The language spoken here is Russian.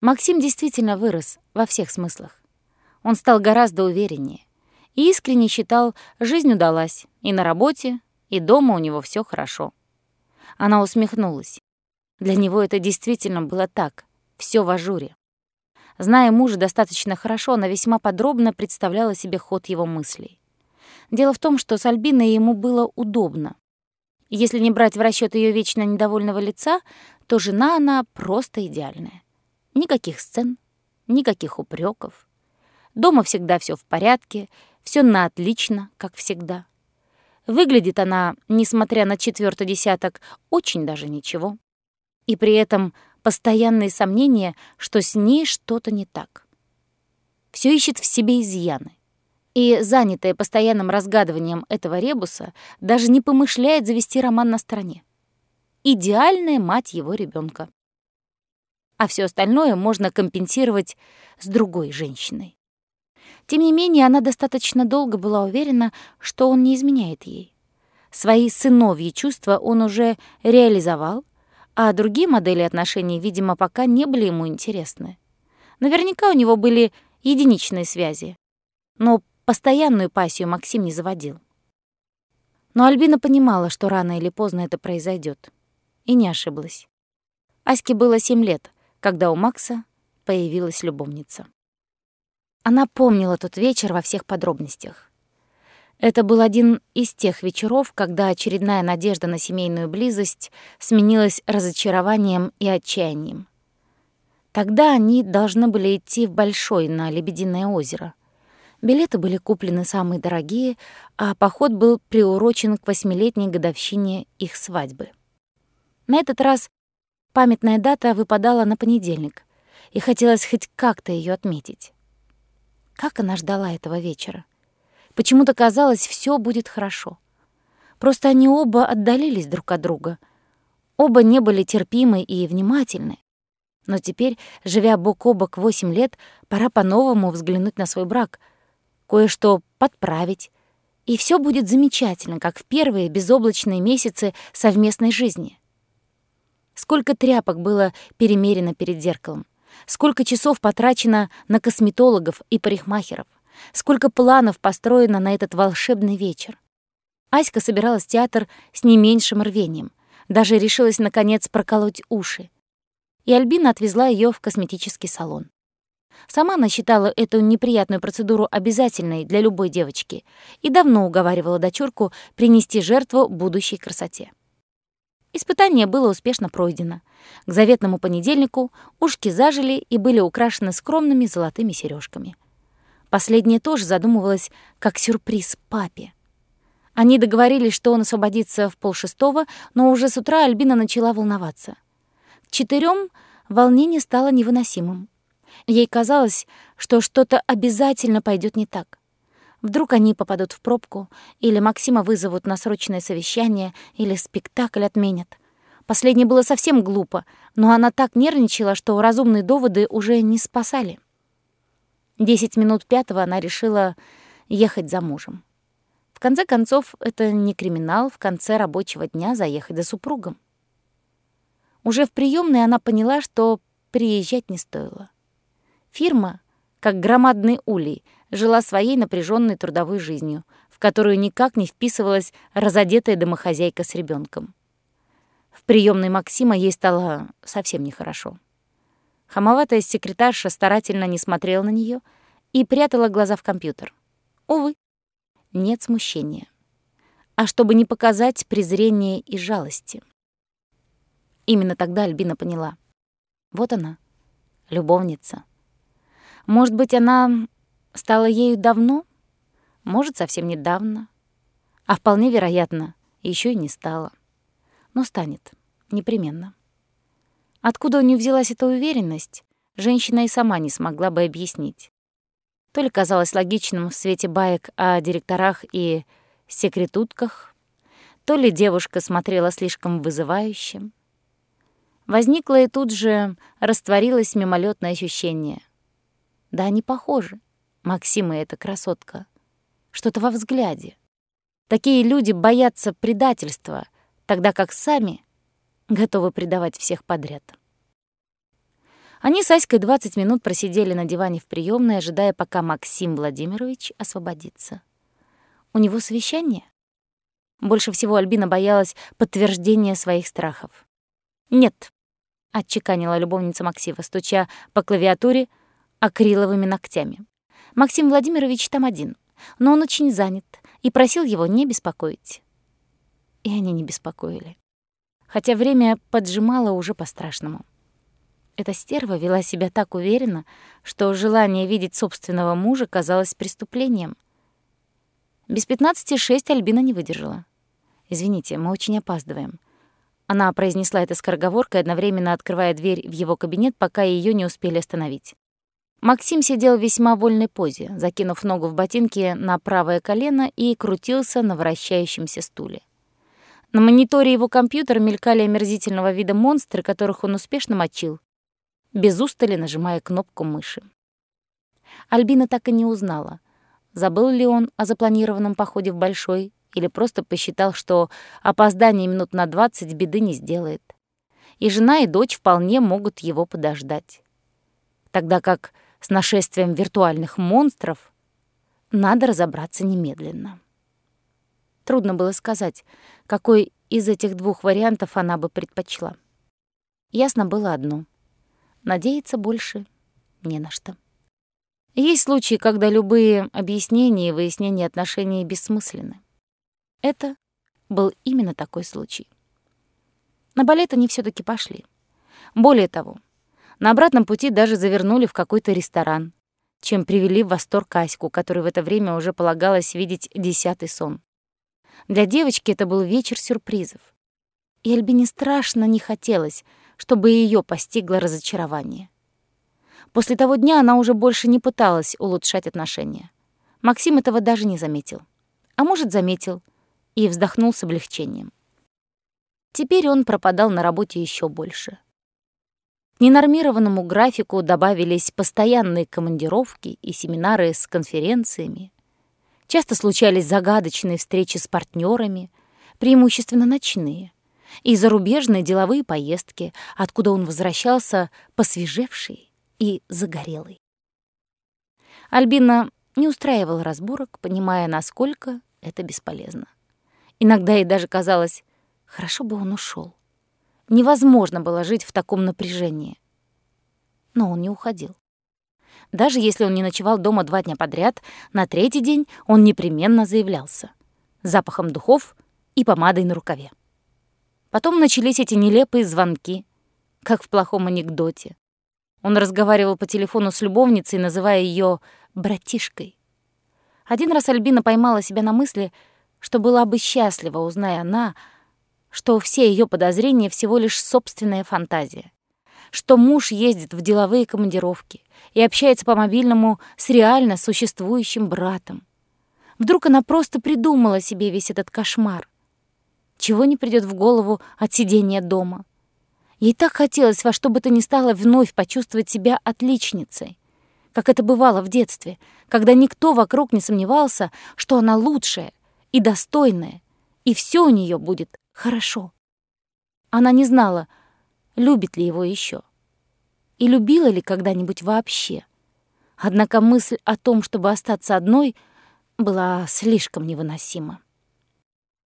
Максим действительно вырос во всех смыслах. Он стал гораздо увереннее и искренне считал, жизнь удалась и на работе, и дома у него все хорошо. Она усмехнулась. Для него это действительно было так, все в ажуре. Зная мужа достаточно хорошо, она весьма подробно представляла себе ход его мыслей. Дело в том, что с Альбиной ему было удобно. Если не брать в расчет ее вечно недовольного лица, то жена она просто идеальная. Никаких сцен, никаких упреков. Дома всегда все в порядке, все на отлично, как всегда. Выглядит она, несмотря на четвертый десяток, очень даже ничего. И при этом постоянные сомнения, что с ней что-то не так. Все ищет в себе изъяны. И, занятая постоянным разгадыванием этого ребуса, даже не помышляет завести роман на стороне. Идеальная мать его ребенка. А все остальное можно компенсировать с другой женщиной. Тем не менее, она достаточно долго была уверена, что он не изменяет ей. Свои сыновьи чувства он уже реализовал, а другие модели отношений, видимо, пока не были ему интересны. Наверняка у него были единичные связи. Но постоянную пассию Максим не заводил. Но Альбина понимала, что рано или поздно это произойдет, И не ошиблась. Аське было семь лет, когда у Макса появилась любовница. Она помнила тот вечер во всех подробностях. Это был один из тех вечеров, когда очередная надежда на семейную близость сменилась разочарованием и отчаянием. Тогда они должны были идти в Большой на Лебединое озеро. Билеты были куплены самые дорогие, а поход был приурочен к восьмилетней годовщине их свадьбы. На этот раз памятная дата выпадала на понедельник, и хотелось хоть как-то ее отметить. Как она ждала этого вечера. Почему-то казалось, все будет хорошо. Просто они оба отдалились друг от друга. Оба не были терпимы и внимательны. Но теперь, живя бок о бок восемь лет, пора по-новому взглянуть на свой брак, кое-что подправить, и все будет замечательно, как в первые безоблачные месяцы совместной жизни. Сколько тряпок было перемерено перед зеркалом. Сколько часов потрачено на косметологов и парикмахеров. Сколько планов построено на этот волшебный вечер. Аська собиралась в театр с не меньшим рвением. Даже решилась, наконец, проколоть уши. И Альбина отвезла ее в косметический салон. Сама она считала эту неприятную процедуру обязательной для любой девочки и давно уговаривала дочурку принести жертву будущей красоте. Испытание было успешно пройдено. К заветному понедельнику ушки зажили и были украшены скромными золотыми сережками. Последняя тоже задумывалась как сюрприз папе. Они договорились, что он освободится в полшестого, но уже с утра Альбина начала волноваться. К четырем волнение стало невыносимым. Ей казалось, что что-то обязательно пойдет не так. Вдруг они попадут в пробку, или Максима вызовут на срочное совещание, или спектакль отменят. Последнее было совсем глупо, но она так нервничала, что разумные доводы уже не спасали. Десять минут пятого она решила ехать за мужем. В конце концов, это не криминал в конце рабочего дня заехать за супругом. Уже в приемной она поняла, что приезжать не стоило. Фирма, как громадный улей, жила своей напряженной трудовой жизнью, в которую никак не вписывалась разодетая домохозяйка с ребенком. В приемной Максима ей стало совсем нехорошо. Хамоватая секретарша старательно не смотрела на нее и прятала глаза в компьютер. Увы, нет смущения. А чтобы не показать презрения и жалости. Именно тогда Альбина поняла. Вот она, любовница. Может быть, она стала ею давно? Может, совсем недавно. А вполне вероятно, еще и не стала. Но станет. Непременно. Откуда у нее взялась эта уверенность, женщина и сама не смогла бы объяснить. То ли казалось логичным в свете баек о директорах и секретутках, то ли девушка смотрела слишком вызывающе. Возникло и тут же растворилось мимолетное ощущение. Да, они похожи. Максим и эта красотка. Что-то во взгляде. Такие люди боятся предательства, тогда как сами готовы предавать всех подряд. Они с Аськой 20 минут просидели на диване в приемной, ожидая, пока Максим Владимирович освободится. У него совещание? Больше всего Альбина боялась подтверждения своих страхов. «Нет», — отчеканила любовница Максима, стуча по клавиатуре акриловыми ногтями. «Максим Владимирович там один, но он очень занят и просил его не беспокоить». И они не беспокоили. Хотя время поджимало уже по-страшному. Эта стерва вела себя так уверенно, что желание видеть собственного мужа казалось преступлением. Без пятнадцати шесть Альбина не выдержала. «Извините, мы очень опаздываем». Она произнесла это скороговоркой, одновременно открывая дверь в его кабинет, пока ее не успели остановить. Максим сидел в весьма вольной позе, закинув ногу в ботинке на правое колено и крутился на вращающемся стуле. На мониторе его компьютера мелькали омерзительного вида монстры, которых он успешно мочил, без устали нажимая кнопку мыши. Альбина так и не узнала, забыл ли он о запланированном походе в Большой или просто посчитал, что опоздание минут на двадцать беды не сделает. И жена, и дочь вполне могут его подождать. Тогда как с нашествием виртуальных монстров надо разобраться немедленно. Трудно было сказать, какой из этих двух вариантов она бы предпочла. Ясно было одно. Надеяться больше не на что. Есть случаи, когда любые объяснения и выяснения отношений бессмысленны. Это был именно такой случай. На балет они все таки пошли. Более того, на обратном пути даже завернули в какой-то ресторан, чем привели в восторг Аську, которой в это время уже полагалось видеть десятый сон. Для девочки это был вечер сюрпризов. И Альбине страшно не хотелось, чтобы ее постигло разочарование. После того дня она уже больше не пыталась улучшать отношения. Максим этого даже не заметил. А может, заметил и вздохнул с облегчением. Теперь он пропадал на работе еще больше. Ненормированному графику добавились постоянные командировки и семинары с конференциями. Часто случались загадочные встречи с партнерами, преимущественно ночные — и зарубежные деловые поездки, откуда он возвращался посвежевший и загорелый. Альбина не устраивала разборок, понимая, насколько это бесполезно. Иногда ей даже казалось, хорошо бы он ушел. Невозможно было жить в таком напряжении. Но он не уходил. Даже если он не ночевал дома два дня подряд, на третий день он непременно заявлялся. Запахом духов и помадой на рукаве. Потом начались эти нелепые звонки, как в плохом анекдоте. Он разговаривал по телефону с любовницей, называя ее «братишкой». Один раз Альбина поймала себя на мысли, что была бы счастлива, узная она, что все ее подозрения всего лишь собственная фантазия, что муж ездит в деловые командировки и общается по мобильному с реально существующим братом. Вдруг она просто придумала себе весь этот кошмар. Чего не придет в голову от сидения дома? Ей так хотелось во что бы то ни стало вновь почувствовать себя отличницей, как это бывало в детстве, когда никто вокруг не сомневался, что она лучшая и достойная, и все у нее будет хорошо. Она не знала, любит ли его еще, и любила ли когда-нибудь вообще. Однако мысль о том, чтобы остаться одной, была слишком невыносима.